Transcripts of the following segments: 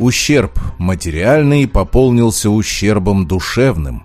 Ущерб материальный пополнился ущербом душевным.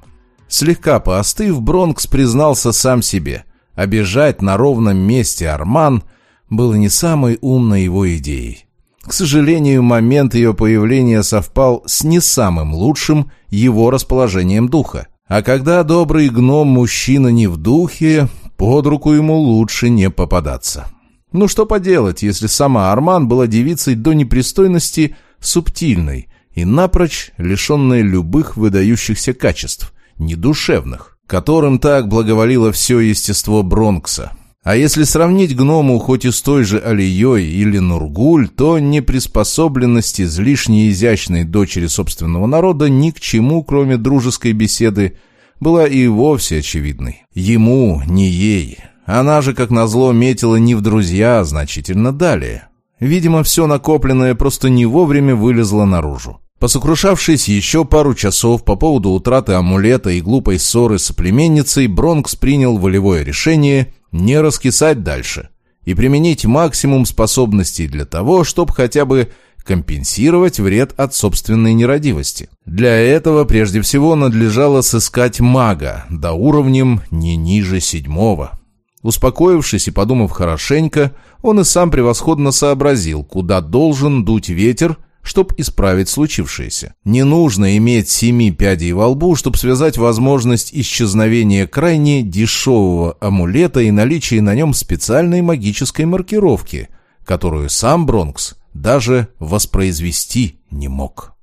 Слегка поостыв, Бронкс признался сам себе. Обижать на ровном месте Арман было не самой умной его идеей. К сожалению, момент ее появления совпал с не самым лучшим его расположением духа. А когда добрый гном-мужчина не в духе, под руку ему лучше не попадаться. Ну что поделать, если сама Арман была девицей до непристойности субтильной и напрочь лишенной любых выдающихся качеств, недушевных, которым так благоволило все естество Бронкса. А если сравнить гному хоть и с той же Алией или Нургуль, то неприспособленность излишне изящной дочери собственного народа ни к чему, кроме дружеской беседы, была и вовсе очевидной. Ему, не ей. Она же, как назло, метила не в друзья, а значительно далее. Видимо, все накопленное просто не вовремя вылезло наружу. Посокрушавшись еще пару часов по поводу утраты амулета и глупой ссоры с племенницей, Бронкс принял волевое решение не раскисать дальше и применить максимум способностей для того, чтобы хотя бы компенсировать вред от собственной нерадивости. Для этого прежде всего надлежало сыскать мага до уровнем не ниже седьмого. Успокоившись и подумав хорошенько, он и сам превосходно сообразил, куда должен дуть ветер, чтобы исправить случившееся. Не нужно иметь семи пядей во лбу, чтобы связать возможность исчезновения крайне дешевого амулета и наличие на нем специальной магической маркировки, которую сам Бронкс даже воспроизвести не мог.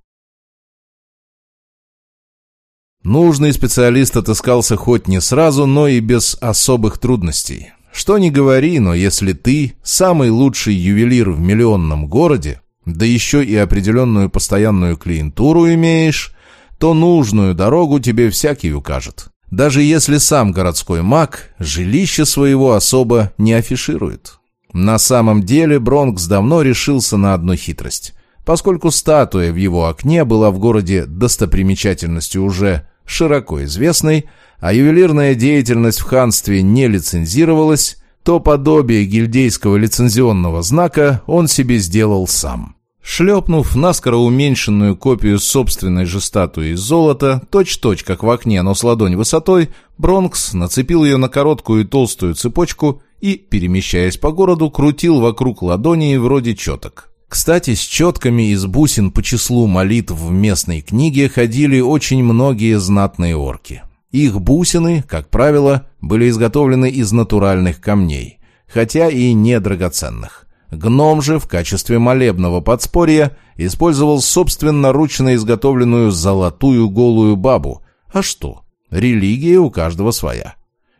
Нужный специалист отыскался хоть не сразу, но и без особых трудностей. Что ни говори, но если ты самый лучший ювелир в миллионном городе, да еще и определенную постоянную клиентуру имеешь, то нужную дорогу тебе всякий укажет. Даже если сам городской маг жилище своего особо не афиширует. На самом деле Бронкс давно решился на одну хитрость. Поскольку статуя в его окне была в городе достопримечательностью уже широко известной, а ювелирная деятельность в ханстве не лицензировалась, то подобие гильдейского лицензионного знака он себе сделал сам. Шлепнув наскоро уменьшенную копию собственной же статуи из золота, точь-точь, как в окне, но с ладонь высотой, Бронкс нацепил ее на короткую и толстую цепочку и, перемещаясь по городу, крутил вокруг ладони вроде четок. Кстати, с четками из бусин по числу молитв в местной книге ходили очень многие знатные орки. Их бусины, как правило, были изготовлены из натуральных камней, хотя и не драгоценных. Гном же в качестве молебного подспорья использовал собственноручно изготовленную золотую голую бабу. А что? Религия у каждого своя.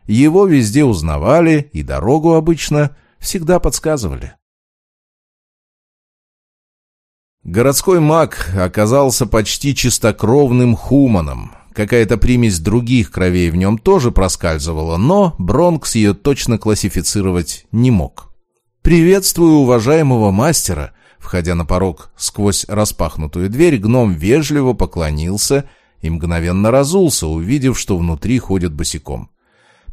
Его везде узнавали и дорогу обычно всегда подсказывали. Городской маг оказался почти чистокровным хуманом, Какая-то примесь других кровей в нем тоже проскальзывала, но Бронкс ее точно классифицировать не мог. «Приветствую уважаемого мастера!» Входя на порог сквозь распахнутую дверь, гном вежливо поклонился и мгновенно разулся, увидев, что внутри ходят босиком.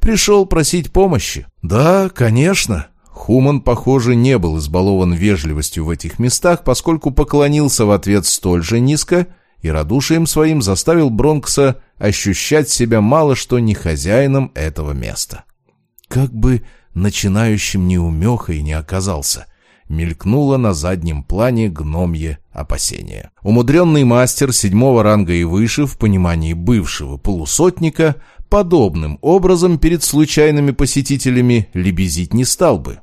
«Пришел просить помощи?» «Да, конечно!» Хуман, похоже, не был избалован вежливостью в этих местах, поскольку поклонился в ответ столь же низко и радушием своим заставил Бронкса ощущать себя мало что не хозяином этого места. Как бы начинающим неумехой не оказался, мелькнуло на заднем плане гномье опасение. Умудренный мастер седьмого ранга и выше в понимании бывшего полусотника подобным образом перед случайными посетителями лебезить не стал бы.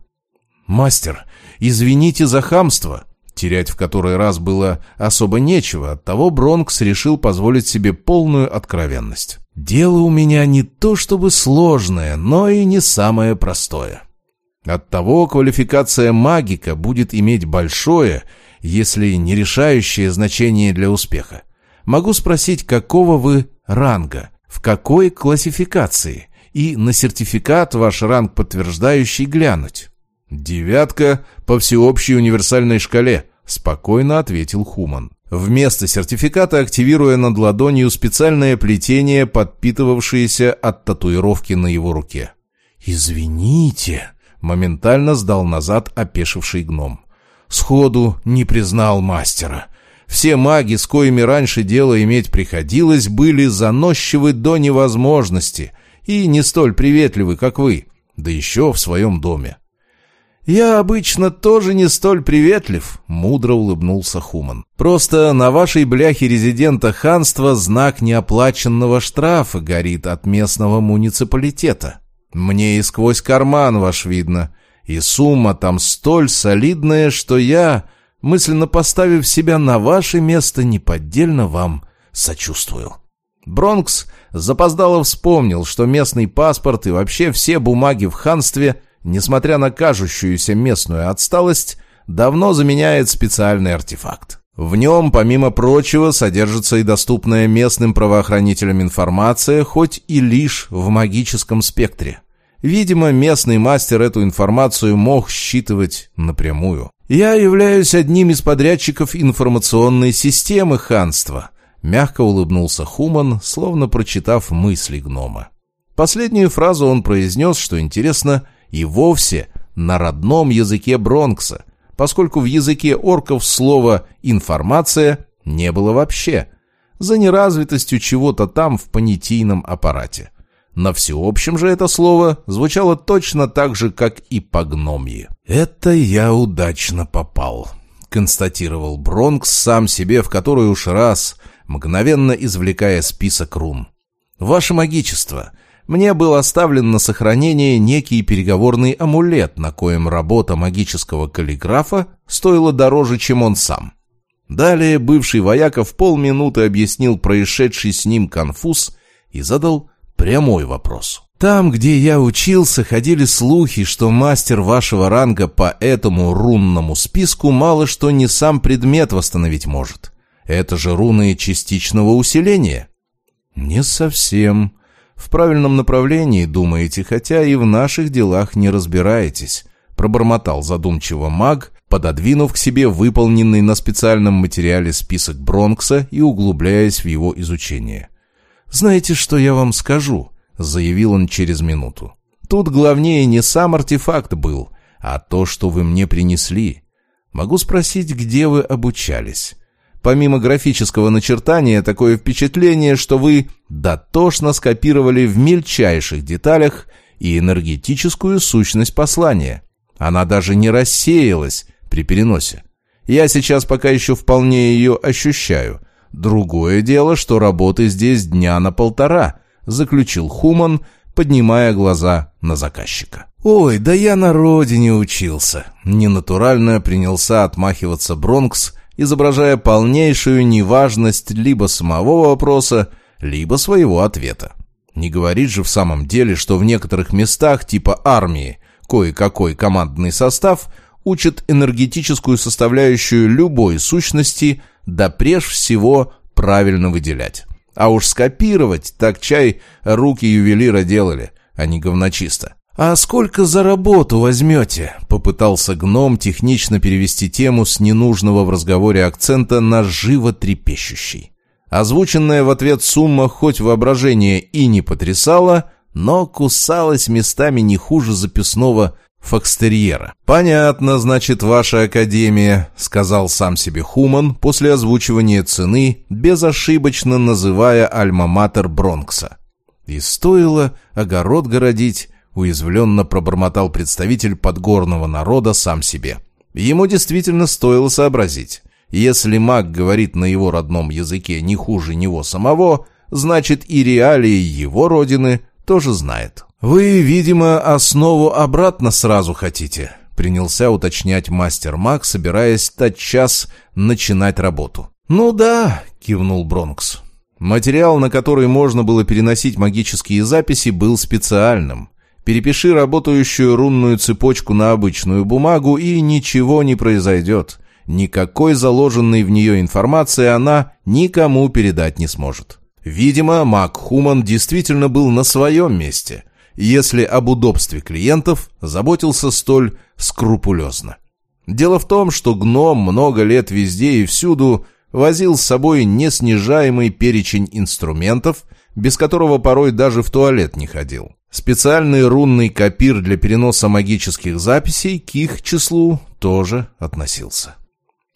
«Мастер, извините за хамство», Терять в который раз было особо нечего, оттого Бронкс решил позволить себе полную откровенность. «Дело у меня не то чтобы сложное, но и не самое простое. Оттого квалификация магика будет иметь большое, если не решающее значение для успеха. Могу спросить, какого вы ранга, в какой классификации, и на сертификат ваш ранг подтверждающий глянуть?» «Девятка по всеобщей универсальной шкале», — спокойно ответил Хуман. Вместо сертификата активируя над ладонью специальное плетение, подпитывавшееся от татуировки на его руке. «Извините», — моментально сдал назад опешивший гном. «Сходу не признал мастера. Все маги, с коими раньше дело иметь приходилось, были заносчивы до невозможности и не столь приветливы, как вы, да еще в своем доме. «Я обычно тоже не столь приветлив», — мудро улыбнулся Хуман. «Просто на вашей бляхе резидента ханства знак неоплаченного штрафа горит от местного муниципалитета. Мне и сквозь карман ваш видно, и сумма там столь солидная, что я, мысленно поставив себя на ваше место, неподдельно вам сочувствую». Бронкс запоздало вспомнил, что местный паспорт и вообще все бумаги в ханстве — несмотря на кажущуюся местную отсталость, давно заменяет специальный артефакт. В нем, помимо прочего, содержится и доступная местным правоохранителям информация, хоть и лишь в магическом спектре. Видимо, местный мастер эту информацию мог считывать напрямую. «Я являюсь одним из подрядчиков информационной системы ханства», мягко улыбнулся Хуман, словно прочитав мысли гнома. Последнюю фразу он произнес, что интересно, и вовсе на родном языке Бронкса, поскольку в языке орков слова «информация» не было вообще, за неразвитостью чего-то там в понятийном аппарате. На всеобщем же это слово звучало точно так же, как и по гномье. «Это я удачно попал», — констатировал Бронкс сам себе в который уж раз, мгновенно извлекая список рун. «Ваше магичество, мне был оставлен на сохранение некий переговорный амулет, на коем работа магического каллиграфа стоила дороже, чем он сам. Далее бывший вояка в полминуты объяснил происшедший с ним конфуз и задал прямой вопрос. «Там, где я учился, ходили слухи, что мастер вашего ранга по этому рунному списку мало что не сам предмет восстановить может. Это же руны частичного усиления». «Не совсем», в правильном направлении думаете, хотя и в наших делах не разбираетесь», пробормотал задумчиво маг, пододвинув к себе выполненный на специальном материале список Бронкса и углубляясь в его изучение. «Знаете, что я вам скажу?» — заявил он через минуту. «Тут главнее не сам артефакт был, а то, что вы мне принесли. Могу спросить, где вы обучались?» Помимо графического начертания, такое впечатление, что вы дотошно скопировали в мельчайших деталях и энергетическую сущность послания. Она даже не рассеялась при переносе. Я сейчас пока еще вполне ее ощущаю. Другое дело, что работы здесь дня на полтора, заключил Хуман, поднимая глаза на заказчика. «Ой, да я на родине учился!» Ненатурально принялся отмахиваться Бронкс, изображая полнейшую неважность либо самого вопроса, либо своего ответа. Не говорит же в самом деле, что в некоторых местах типа армии кое-какой командный состав учит энергетическую составляющую любой сущности, да прежде всего правильно выделять. А уж скопировать, так чай руки ювелира делали, а не говночисто. «А сколько за работу возьмете?» — попытался гном технично перевести тему с ненужного в разговоре акцента на животрепещущий. Озвученная в ответ сумма хоть воображение и не потрясала, но кусалась местами не хуже записного фокстерьера. «Понятно, значит, ваша академия», — сказал сам себе Хуман после озвучивания цены, безошибочно называя альма-матер Бронкса. И стоило огород городить, уязвленно пробормотал представитель подгорного народа сам себе. Ему действительно стоило сообразить. Если маг говорит на его родном языке не хуже него самого, значит и реалии его родины тоже знает. «Вы, видимо, основу обратно сразу хотите», — принялся уточнять мастер маг, собираясь тотчас начинать работу. «Ну да», — кивнул Бронкс. Материал, на который можно было переносить магические записи, был специальным. Перепиши работающую рунную цепочку на обычную бумагу, и ничего не произойдет. Никакой заложенной в нее информации она никому передать не сможет. Видимо, Мак Хуман действительно был на своем месте, если об удобстве клиентов заботился столь скрупулезно. Дело в том, что гном много лет везде и всюду возил с собой неснижаемый перечень инструментов, без которого порой даже в туалет не ходил. Специальный рунный копир для переноса магических записей к их числу тоже относился.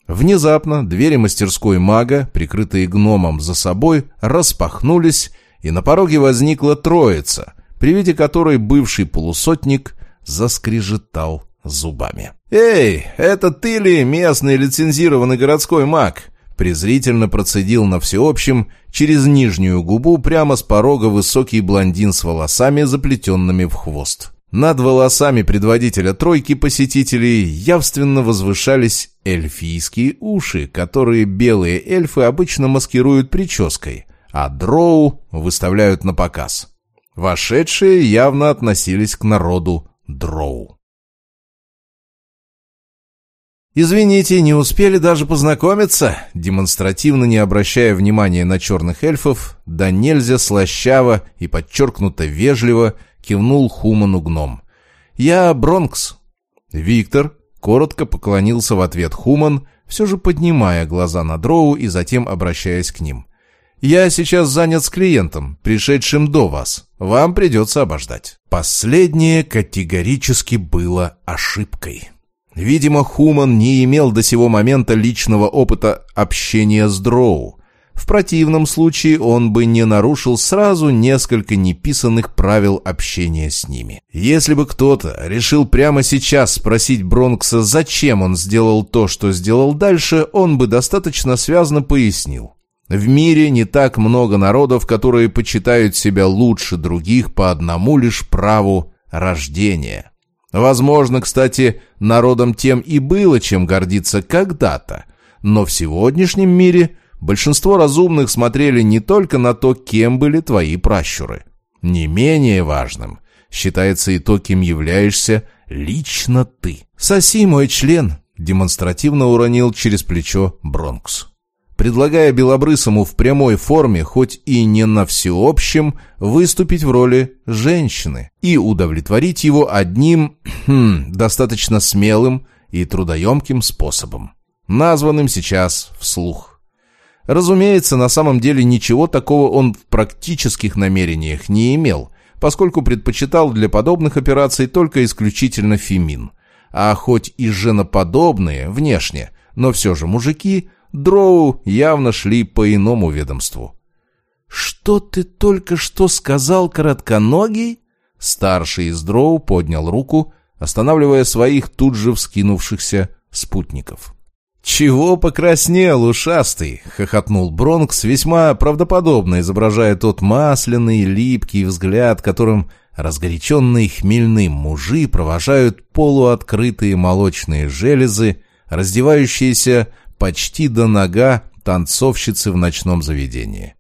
Внезапно двери мастерской мага, прикрытые гномом за собой, распахнулись, и на пороге возникла троица, при виде которой бывший полусотник заскрежетал зубами. «Эй, это ты ли местный лицензированный городской маг?» Презрительно процедил на всеобщем через нижнюю губу прямо с порога высокий блондин с волосами, заплетенными в хвост. Над волосами предводителя тройки посетителей явственно возвышались эльфийские уши, которые белые эльфы обычно маскируют прической, а дроу выставляют на показ. Вошедшие явно относились к народу дроу. «Извините, не успели даже познакомиться?» Демонстративно не обращая внимания на черных эльфов, да нельзя слащаво и подчеркнуто вежливо кивнул Хуману гном. «Я Бронкс». Виктор коротко поклонился в ответ Хуман, все же поднимая глаза на дроу и затем обращаясь к ним. «Я сейчас занят с клиентом, пришедшим до вас. Вам придется обождать». Последнее категорически было ошибкой. Видимо, Хуман не имел до сего момента личного опыта общения с дроу. В противном случае он бы не нарушил сразу несколько неписанных правил общения с ними. Если бы кто-то решил прямо сейчас спросить Бронкса, зачем он сделал то, что сделал дальше, он бы достаточно связно пояснил. В мире не так много народов, которые почитают себя лучше других по одному лишь праву рождения. Возможно, кстати, народом тем и было, чем гордиться когда-то. Но в сегодняшнем мире большинство разумных смотрели не только на то, кем были твои пращуры. Не менее важным считается и то, кем являешься лично ты. «Соси мой член», — демонстративно уронил через плечо Бронкс предлагая Белобрысому в прямой форме, хоть и не на всеобщем, выступить в роли женщины и удовлетворить его одним, хм, достаточно смелым и трудоемким способом, названным сейчас вслух. Разумеется, на самом деле ничего такого он в практических намерениях не имел, поскольку предпочитал для подобных операций только исключительно фемин. А хоть и женоподобные внешне, но все же мужики – Дроу явно шли по иному ведомству. «Что ты только что сказал, коротконогий?» Старший из Дроу поднял руку, останавливая своих тут же вскинувшихся спутников. «Чего покраснел, ушастый?» — хохотнул Бронкс, весьма правдоподобно изображая тот масляный, липкий взгляд, которым разгоряченные хмельным мужи провожают полуоткрытые молочные железы, раздевающиеся почти до нога танцовщицы в ночном заведении.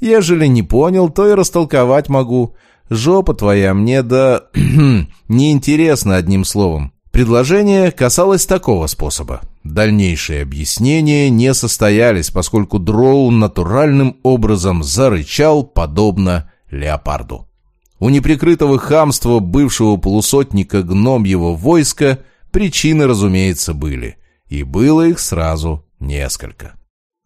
Ежели не понял, то и растолковать могу. Жопа твоя мне да... неинтересно одним словом. Предложение касалось такого способа. Дальнейшие объяснения не состоялись, поскольку Дроу натуральным образом зарычал, подобно леопарду. У неприкрытого хамства бывшего полусотника гном его войска причины, разумеется, были – и было их сразу несколько.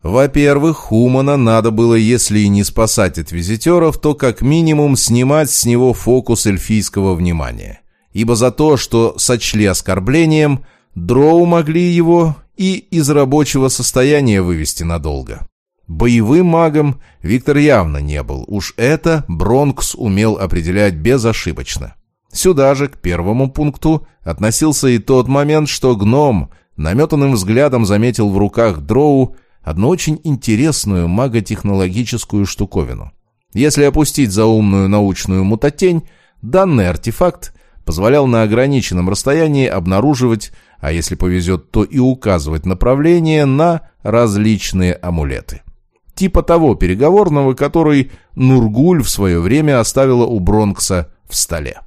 Во-первых, Хумана надо было, если и не спасать от визитеров, то как минимум снимать с него фокус эльфийского внимания. Ибо за то, что сочли оскорблением, дроу могли его и из рабочего состояния вывести надолго. Боевым магом Виктор явно не был, уж это Бронкс умел определять безошибочно. Сюда же, к первому пункту, относился и тот момент, что гном наметанным взглядом заметил в руках дроу одну очень интересную маготехнологическую штуковину. Если опустить заумную научную мутатень, данный артефакт позволял на ограниченном расстоянии обнаруживать, а если повезет, то и указывать направление на различные амулеты. Типа того переговорного, который Нургуль в свое время оставила у Бронкса в столе.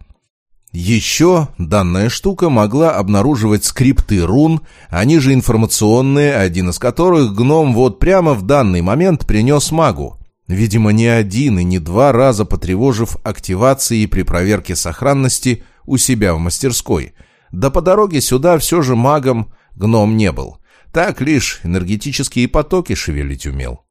Еще данная штука могла обнаруживать скрипты рун, они же информационные, один из которых гном вот прямо в данный момент принес магу. Видимо, не один и не два раза потревожив активации при проверке сохранности у себя в мастерской. Да по дороге сюда все же магом гном не был. Так лишь энергетические потоки шевелить умел.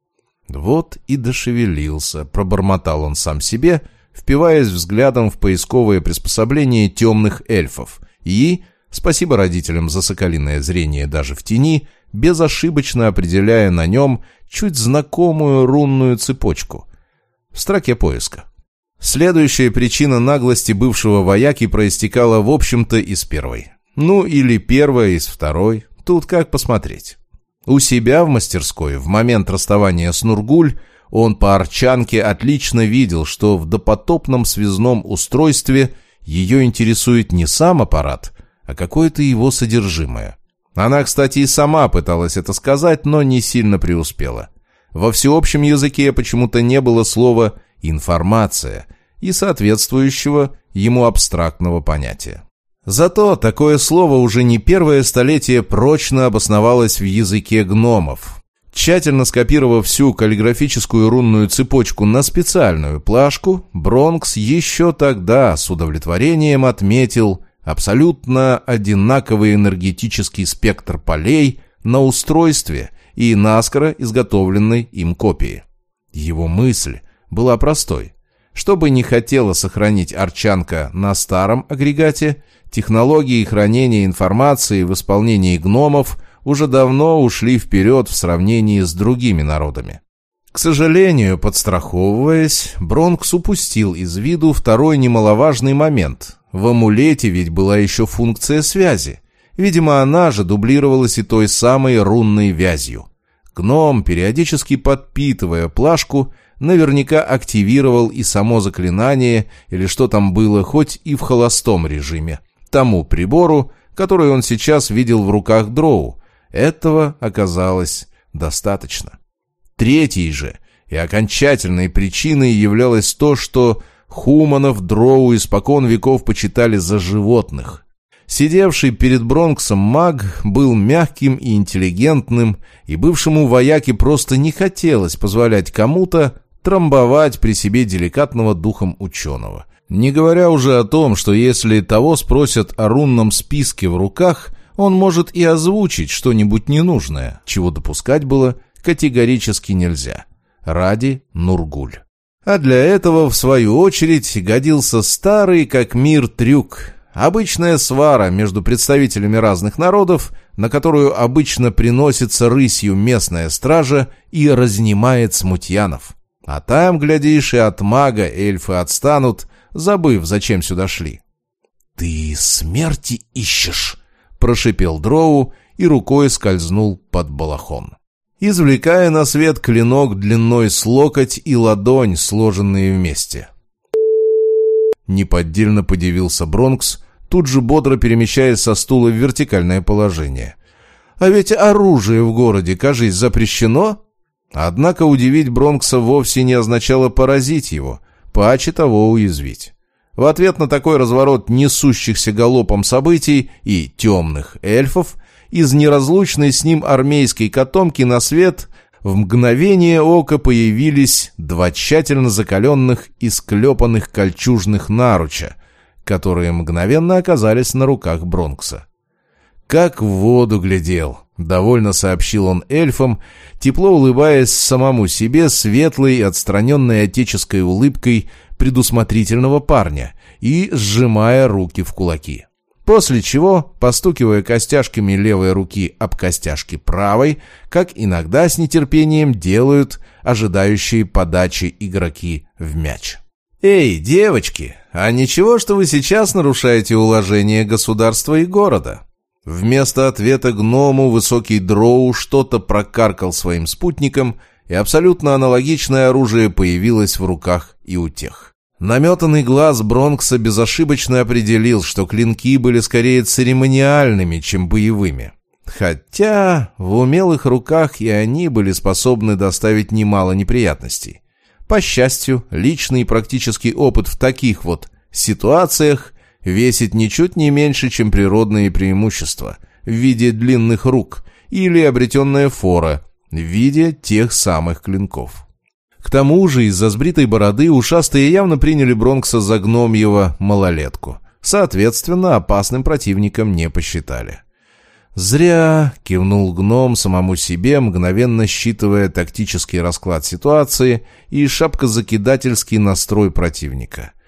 Вот и дошевелился, пробормотал он сам себе — впиваясь взглядом в поисковое приспособление темных эльфов и, спасибо родителям за соколиное зрение даже в тени, безошибочно определяя на нем чуть знакомую рунную цепочку. В строке поиска. Следующая причина наглости бывшего вояки проистекала, в общем-то, из первой. Ну, или первая из второй. Тут как посмотреть. У себя в мастерской в момент расставания с Нургуль он по арчанке отлично видел, что в допотопном связном устройстве ее интересует не сам аппарат, а какое-то его содержимое. Она, кстати, и сама пыталась это сказать, но не сильно преуспела. Во всеобщем языке почему-то не было слова «информация» и соответствующего ему абстрактного понятия. Зато такое слово уже не первое столетие прочно обосновалось в языке гномов. Тщательно скопировав всю каллиграфическую рунную цепочку на специальную плашку, Бронкс еще тогда с удовлетворением отметил абсолютно одинаковый энергетический спектр полей на устройстве и наскоро изготовленной им копии. Его мысль была простой. Что бы не хотела сохранить Арчанка на старом агрегате, Технологии хранения информации в исполнении гномов уже давно ушли вперед в сравнении с другими народами. К сожалению, подстраховываясь, Бронкс упустил из виду второй немаловажный момент. В амулете ведь была еще функция связи. Видимо, она же дублировалась и той самой рунной вязью. Гном, периодически подпитывая плашку, наверняка активировал и само заклинание, или что там было, хоть и в холостом режиме тому прибору, который он сейчас видел в руках Дроу. Этого оказалось достаточно. Третьей же и окончательной причиной являлось то, что хуманов Дроу испокон веков почитали за животных. Сидевший перед Бронксом маг был мягким и интеллигентным, и бывшему вояке просто не хотелось позволять кому-то трамбовать при себе деликатного духом ученого. Не говоря уже о том, что если того спросят о рунном списке в руках, он может и озвучить что-нибудь ненужное, чего допускать было категорически нельзя. Ради Нургуль. А для этого, в свою очередь, годился старый как мир трюк. Обычная свара между представителями разных народов, на которую обычно приносится рысью местная стража и разнимает смутьянов. А там, глядишь, и от мага эльфы отстанут, забыв, зачем сюда шли. «Ты смерти ищешь!» — прошипел Дроу и рукой скользнул под балахон. Извлекая на свет клинок длиной с локоть и ладонь, сложенные вместе. Неподдельно подивился Бронкс, тут же бодро перемещаясь со стула в вертикальное положение. «А ведь оружие в городе, кажись, запрещено?» Однако удивить Бронкса вовсе не означало поразить его — паче того уязвить. В ответ на такой разворот несущихся галопом событий и темных эльфов из неразлучной с ним армейской котомки на свет в мгновение ока появились два тщательно закаленных и склепанных кольчужных наруча, которые мгновенно оказались на руках Бронкса. Как в воду глядел, довольно сообщил он эльфам, тепло улыбаясь самому себе светлой отстраненной отеческой улыбкой предусмотрительного парня и сжимая руки в кулаки. После чего, постукивая костяшками левой руки об костяшки правой, как иногда с нетерпением делают ожидающие подачи игроки в мяч. «Эй, девочки, а ничего, что вы сейчас нарушаете уложение государства и города?» Вместо ответа гному высокий дроу что-то прокаркал своим спутникам, и абсолютно аналогичное оружие появилось в руках и у тех. Наметанный глаз Бронкса безошибочно определил, что клинки были скорее церемониальными, чем боевыми. Хотя в умелых руках и они были способны доставить немало неприятностей. По счастью, личный и практический опыт в таких вот ситуациях весит ничуть не меньше, чем природные преимущества в виде длинных рук или обретенная фора в виде тех самых клинков. К тому же из-за сбритой бороды ушастые явно приняли Бронкса за гномьего малолетку. Соответственно, опасным противником не посчитали. «Зря!» — кивнул гном самому себе, мгновенно считывая тактический расклад ситуации и шапкозакидательский настрой противника —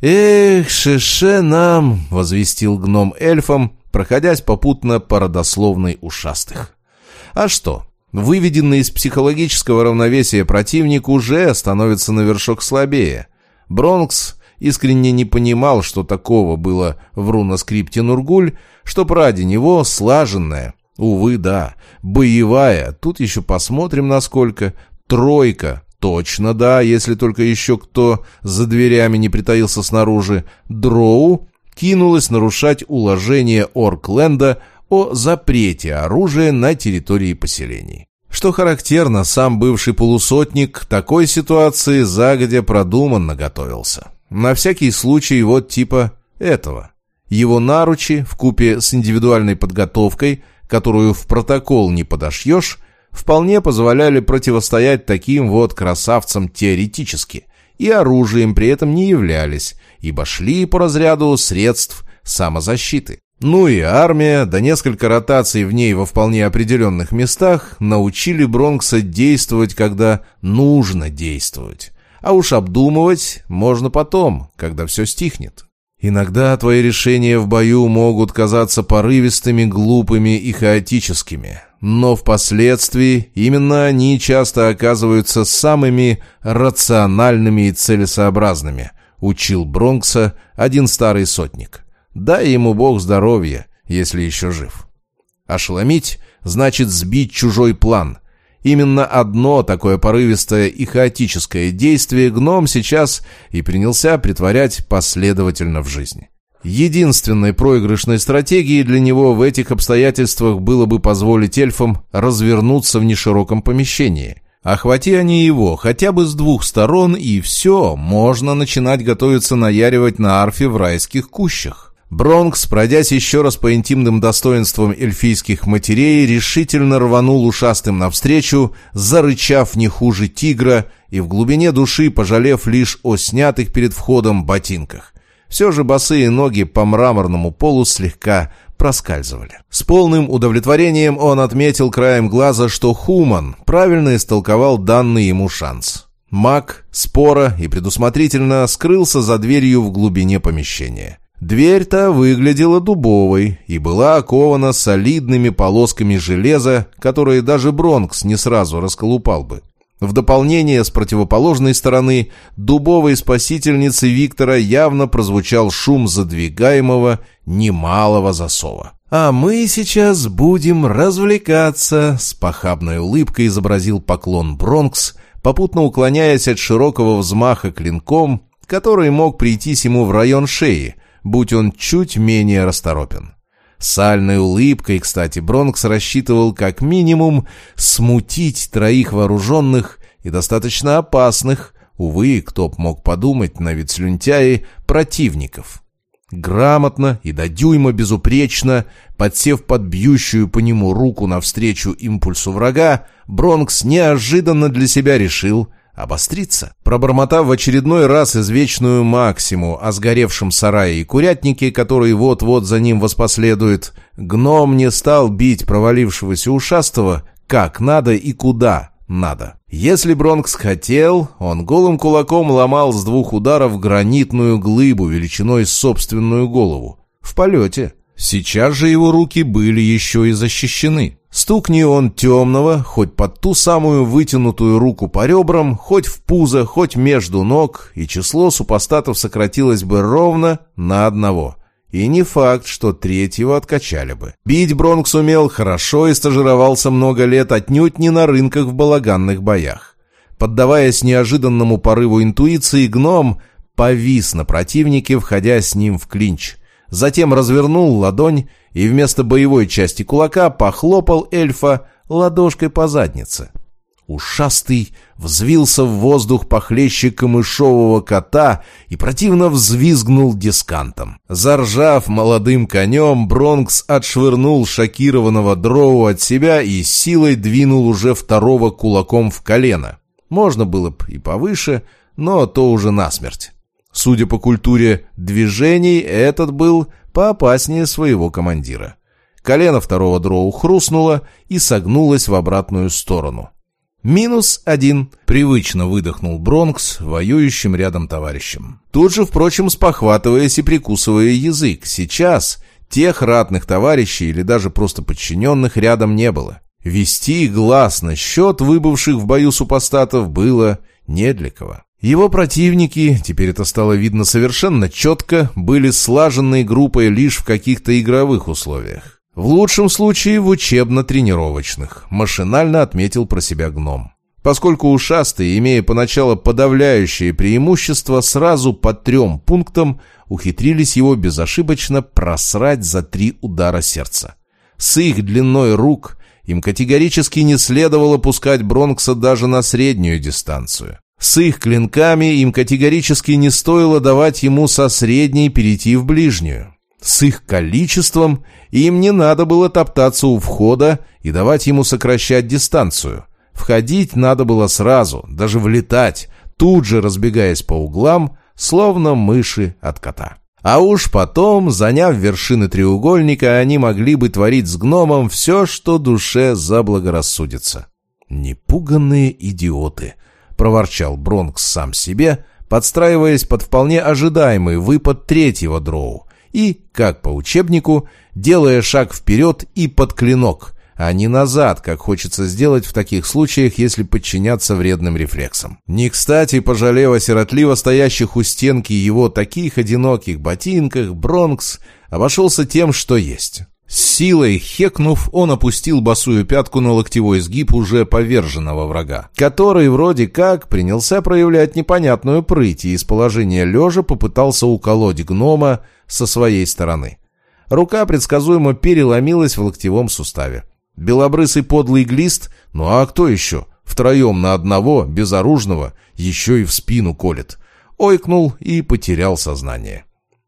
«Эх, шеше нам!» — возвестил гном эльфам, проходясь попутно по родословной ушастых. А что? Выведенный из психологического равновесия противник уже становится на вершок слабее. Бронкс искренне не понимал, что такого было в руноскрипте Нургуль, что ради него слаженная, увы, да, боевая, тут еще посмотрим насколько, тройка, точно да, если только еще кто за дверями не притаился снаружи, дроу кинулась нарушать уложение Оркленда о запрете оружия на территории поселений. Что характерно, сам бывший полусотник к такой ситуации загодя продуманно готовился. На всякий случай вот типа этого. Его наручи в купе с индивидуальной подготовкой, которую в протокол не подошьешь, вполне позволяли противостоять таким вот красавцам теоретически, и оружием при этом не являлись, ибо шли по разряду средств самозащиты. Ну и армия, да несколько ротаций в ней во вполне определенных местах научили Бронкса действовать, когда нужно действовать. А уж обдумывать можно потом, когда все стихнет. Иногда твои решения в бою могут казаться порывистыми, глупыми и хаотическими, но впоследствии именно они часто оказываются самыми рациональными и целесообразными, учил Бронкса один старый сотник. Дай ему бог здоровья, если еще жив. Ошеломить значит сбить чужой план. Именно одно такое порывистое и хаотическое действие гном сейчас и принялся притворять последовательно в жизни. Единственной проигрышной стратегией для него в этих обстоятельствах было бы позволить эльфам развернуться в нешироком помещении. Охвати они его хотя бы с двух сторон, и все, можно начинать готовиться наяривать на арфе в райских кущах. Бронкс, пройдясь еще раз по интимным достоинствам эльфийских матерей, решительно рванул ушастым навстречу, зарычав не хуже тигра и в глубине души пожалев лишь о снятых перед входом ботинках. Все же босые ноги по мраморному полу слегка проскальзывали. С полным удовлетворением он отметил краем глаза, что Хуман правильно истолковал данный ему шанс. Маг, спора и предусмотрительно скрылся за дверью в глубине помещения. Дверь-то выглядела дубовой и была окована солидными полосками железа, которые даже Бронкс не сразу расколупал бы. В дополнение с противоположной стороны дубовой спасительницы Виктора явно прозвучал шум задвигаемого немалого засова. «А мы сейчас будем развлекаться», — с похабной улыбкой изобразил поклон Бронкс, попутно уклоняясь от широкого взмаха клинком, который мог прийтись ему в район шеи, будь он чуть менее расторопен. Сальной улыбкой, кстати, Бронкс рассчитывал как минимум смутить троих вооруженных и достаточно опасных, увы, кто б мог подумать на вид слюнтяи, противников. Грамотно и до дюйма безупречно, подсев под бьющую по нему руку навстречу импульсу врага, Бронкс неожиданно для себя решил — обостриться. Пробормотав в очередной раз извечную максиму о сгоревшем сарае и курятнике, который вот-вот за ним воспоследует, гном не стал бить провалившегося ушастого как надо и куда надо. Если Бронкс хотел, он голым кулаком ломал с двух ударов гранитную глыбу величиной собственную голову. В полете. Сейчас же его руки были еще и защищены. Стукни он темного, хоть под ту самую вытянутую руку по ребрам, хоть в пузо, хоть между ног, и число супостатов сократилось бы ровно на одного. И не факт, что третьего откачали бы. Бить Бронкс умел хорошо и стажировался много лет отнюдь не на рынках в балаганных боях. Поддаваясь неожиданному порыву интуиции, гном повис на противнике, входя с ним в клинч – затем развернул ладонь и вместо боевой части кулака похлопал эльфа ладошкой по заднице. Ушастый взвился в воздух похлеще камышового кота и противно взвизгнул дискантом. Заржав молодым конем, Бронкс отшвырнул шокированного дроу от себя и силой двинул уже второго кулаком в колено. Можно было бы и повыше, но то уже насмерть. Судя по культуре движений, этот был поопаснее своего командира. Колено второго дроу хрустнуло и согнулось в обратную сторону. «Минус один», — привычно выдохнул Бронкс, воюющим рядом товарищем. Тут же, впрочем, спохватываясь и прикусывая язык. Сейчас тех ратных товарищей или даже просто подчиненных рядом не было. Вести гласно счет выбывших в бою супостатов было не для кого. Его противники, теперь это стало видно совершенно четко, были слаженной группой лишь в каких-то игровых условиях. В лучшем случае в учебно-тренировочных, машинально отметил про себя гном. Поскольку ушастые, имея поначалу подавляющее преимущество, сразу по трем пунктам ухитрились его безошибочно просрать за три удара сердца. С их длиной рук им категорически не следовало пускать Бронкса даже на среднюю дистанцию. С их клинками им категорически не стоило давать ему со средней перейти в ближнюю. С их количеством им не надо было топтаться у входа и давать ему сокращать дистанцию. Входить надо было сразу, даже влетать, тут же разбегаясь по углам, словно мыши от кота. А уж потом, заняв вершины треугольника, они могли бы творить с гномом все, что душе заблагорассудится. «Непуганные идиоты!» — проворчал Бронкс сам себе, подстраиваясь под вполне ожидаемый выпад третьего дроу и, как по учебнику, делая шаг вперед и под клинок, а не назад, как хочется сделать в таких случаях, если подчиняться вредным рефлексам. Не кстати, пожалев сиротливо стоящих у стенки его таких одиноких ботинках, Бронкс обошелся тем, что есть. С силой хекнув, он опустил босую пятку на локтевой сгиб уже поверженного врага, который вроде как принялся проявлять непонятную прыть и из положения лежа попытался уколоть гнома со своей стороны. Рука предсказуемо переломилась в локтевом суставе. Белобрысый подлый глист, ну а кто еще? Втроем на одного, безоружного, еще и в спину колет. Ойкнул и потерял сознание.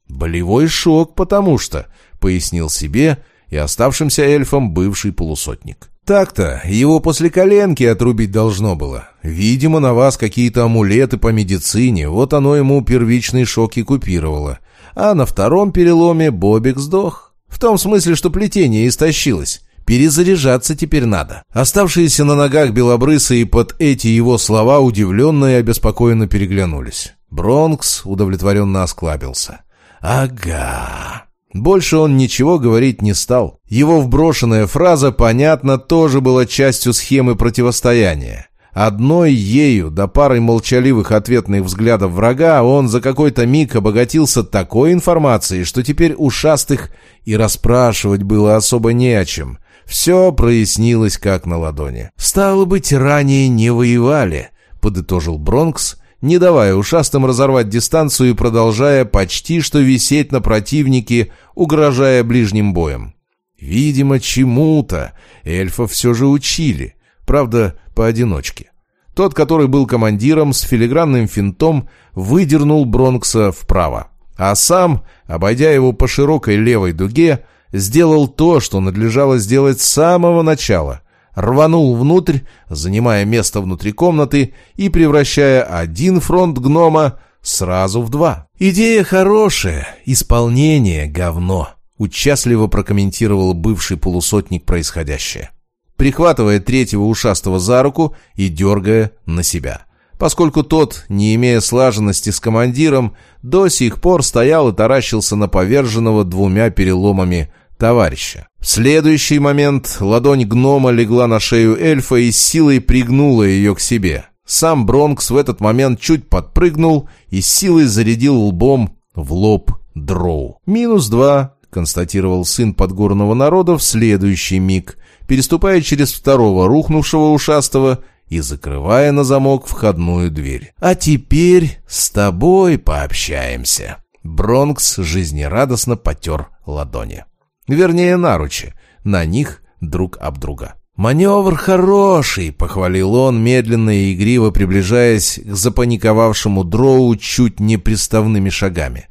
«Болевой шок, потому что», — пояснил себе и оставшимся эльфам бывший полусотник. «Так-то, его после коленки отрубить должно было. Видимо, на вас какие-то амулеты по медицине, вот оно ему первичный шок и купировало. А на втором переломе Бобик сдох. В том смысле, что плетение истощилось. Перезаряжаться теперь надо. Оставшиеся на ногах белобрысые под эти его слова удивленно и обеспокоенно переглянулись. Бронкс удовлетворенно осклабился. «Ага». Больше он ничего говорить не стал. Его вброшенная фраза, понятно, тоже была частью схемы противостояния. Одной ею, да парой молчаливых ответных взглядов врага, он за какой-то миг обогатился такой информацией, что теперь ушастых и расспрашивать было особо не о чем. Все прояснилось как на ладони. «Стало быть, ранее не воевали», — подытожил Бронкс, не давая ушастым разорвать дистанцию и продолжая почти что висеть на противнике, угрожая ближним боем. Видимо, чему-то эльфов все же учили, правда, поодиночке. Тот, который был командиром, с филигранным финтом выдернул Бронкса вправо, а сам, обойдя его по широкой левой дуге, сделал то, что надлежало сделать с самого начала. Рванул внутрь, занимая место внутри комнаты и превращая один фронт гнома сразу в два. «Идея хорошая, исполнение — говно», — участливо прокомментировал бывший полусотник происходящее, прихватывая третьего ушастого за руку и дергая на себя поскольку тот, не имея слаженности с командиром, до сих пор стоял и таращился на поверженного двумя переломами товарища. В следующий момент ладонь гнома легла на шею эльфа и силой пригнула ее к себе. Сам Бронкс в этот момент чуть подпрыгнул и силой зарядил лбом в лоб дроу. «Минус два», — констатировал сын подгорного народа в следующий миг, переступая через второго рухнувшего ушастого и закрывая на замок входную дверь. «А теперь с тобой пообщаемся». Бронкс жизнерадостно потер ладони. Вернее, наручи. На них друг об друга. «Маневр хороший», — похвалил он, медленно и игриво приближаясь к запаниковавшему дроу чуть не приставными шагами.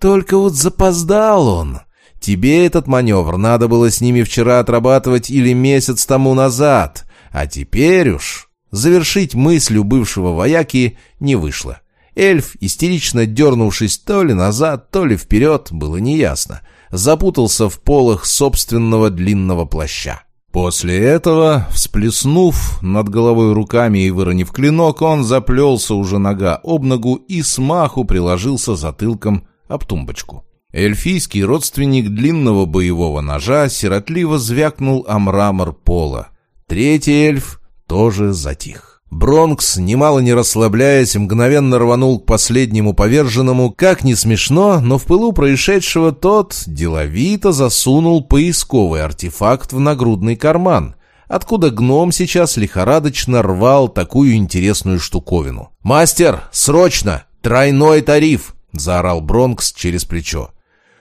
«Только вот запоздал он. Тебе этот маневр надо было с ними вчера отрабатывать или месяц тому назад, а теперь уж...» Завершить мысль у бывшего вояки не вышло. Эльф, истерично дернувшись то ли назад, то ли вперед, было неясно — запутался в полах собственного длинного плаща. После этого, всплеснув над головой руками и выронив клинок, он заплелся уже нога об ногу и смаху приложился затылком об тумбочку. Эльфийский родственник длинного боевого ножа сиротливо звякнул о мрамор пола. Третий эльф тоже затих. Бронкс, немало не расслабляясь, мгновенно рванул к последнему поверженному. Как не смешно, но в пылу происшедшего тот деловито засунул поисковый артефакт в нагрудный карман, откуда гном сейчас лихорадочно рвал такую интересную штуковину. «Мастер, срочно! Тройной тариф!» — заорал Бронкс через плечо.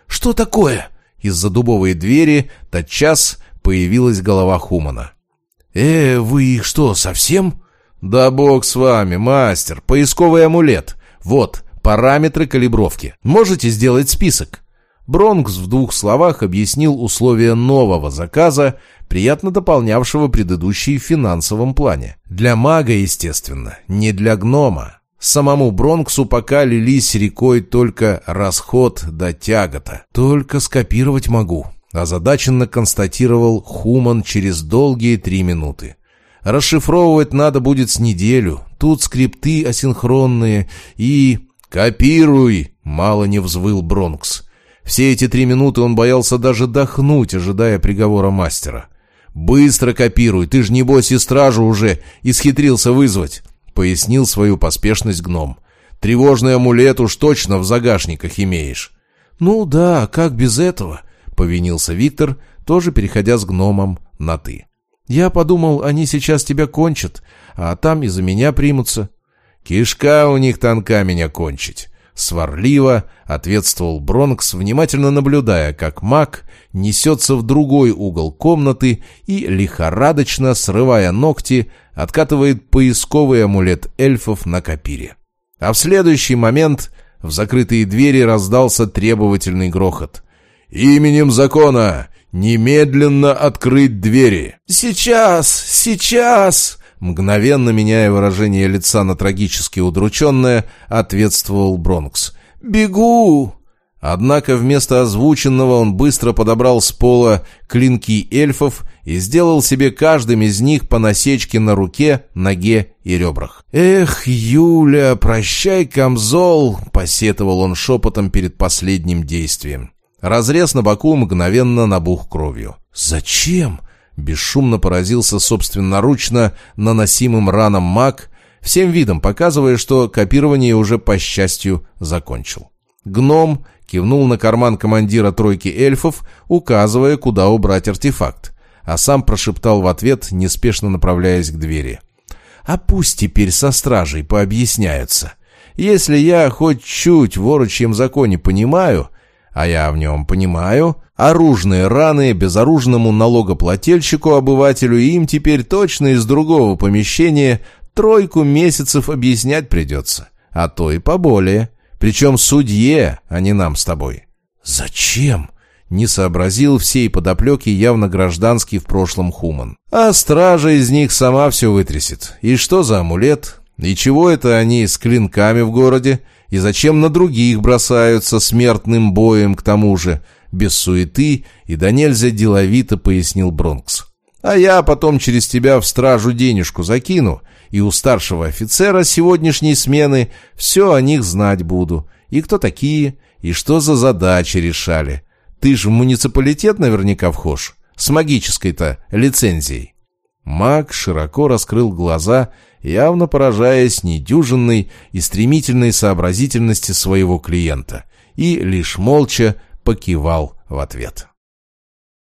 «Что такое?» Из-за дубовой двери тотчас появилась голова Хумана. «Э, вы их что, совсем?» «Да бог с вами, мастер, поисковый амулет. Вот, параметры калибровки. Можете сделать список?» Бронкс в двух словах объяснил условия нового заказа, приятно дополнявшего предыдущий в финансовом плане. Для мага, естественно, не для гнома. Самому Бронксу пока лились рекой только расход до тягота. «Только скопировать могу», — озадаченно констатировал Хуман через долгие три минуты. Расшифровывать надо будет с неделю. Тут скрипты асинхронные и... «Копируй!» — мало не взвыл Бронкс. Все эти три минуты он боялся даже дохнуть, ожидая приговора мастера. «Быстро копируй, ты ж небось и стражу уже исхитрился вызвать», — пояснил свою поспешность гном. «Тревожный амулет уж точно в загашниках имеешь». «Ну да, как без этого?» — повинился Виктор, тоже переходя с гномом на «ты». Я подумал, они сейчас тебя кончат, а там и за меня примутся. Кишка у них тонка меня кончить. Сварливо ответствовал Бронкс, внимательно наблюдая, как маг несется в другой угол комнаты и, лихорадочно срывая ногти, откатывает поисковый амулет эльфов на копире. А в следующий момент в закрытые двери раздался требовательный грохот. «Именем закона! «Немедленно открыть двери!» «Сейчас! Сейчас!» Мгновенно меняя выражение лица на трагически удрученное, ответствовал Бронкс. «Бегу!» Однако вместо озвученного он быстро подобрал с пола клинки эльфов и сделал себе каждым из них по насечке на руке, ноге и ребрах. «Эх, Юля, прощай, камзол!» — посетовал он шепотом перед последним действием. Разрез на боку мгновенно набух кровью. «Зачем?» — бесшумно поразился собственноручно наносимым ранам маг, всем видом показывая, что копирование уже, по счастью, закончил. Гном кивнул на карман командира тройки эльфов, указывая, куда убрать артефакт, а сам прошептал в ответ, неспешно направляясь к двери. «А пусть теперь со стражей пообъясняются. Если я хоть чуть в орочьем законе понимаю, а я в нем понимаю, оружные раны безоружному налогоплательщику-обывателю им теперь точно из другого помещения тройку месяцев объяснять придется, а то и поболее. Причем судье, а не нам с тобой. Зачем? Не сообразил всей подоплеки явно гражданский в прошлом Хуман. А стража из них сама все вытрясет. И что за амулет? И чего это они с клинками в городе? И зачем на других бросаются смертным боем к тому же? Без суеты и да нельзя деловито пояснил Бронкс. А я потом через тебя в стражу денежку закину, и у старшего офицера сегодняшней смены все о них знать буду. И кто такие, и что за задачи решали. Ты же в муниципалитет наверняка вхож, с магической-то лицензией. Маг широко раскрыл глаза явно поражаясь недюжинной и стремительной сообразительности своего клиента, и лишь молча покивал в ответ.